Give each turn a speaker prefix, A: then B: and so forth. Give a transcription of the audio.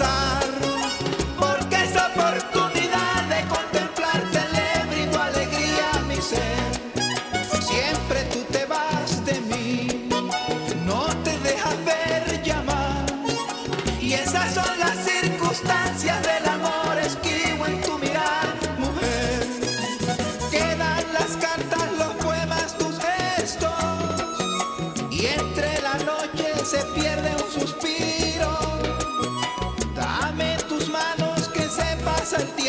A: Porque esa oportunidad de contemplarte le tu alegría mi ser. Siempre tú te vas de mí, no te dejas ver llamar. Y esas son las circunstancias del amor esquivo en tu mirar, mujer. Quedan las cartas, los poemas, tus gestos. Y entre la noche se pierde. sentía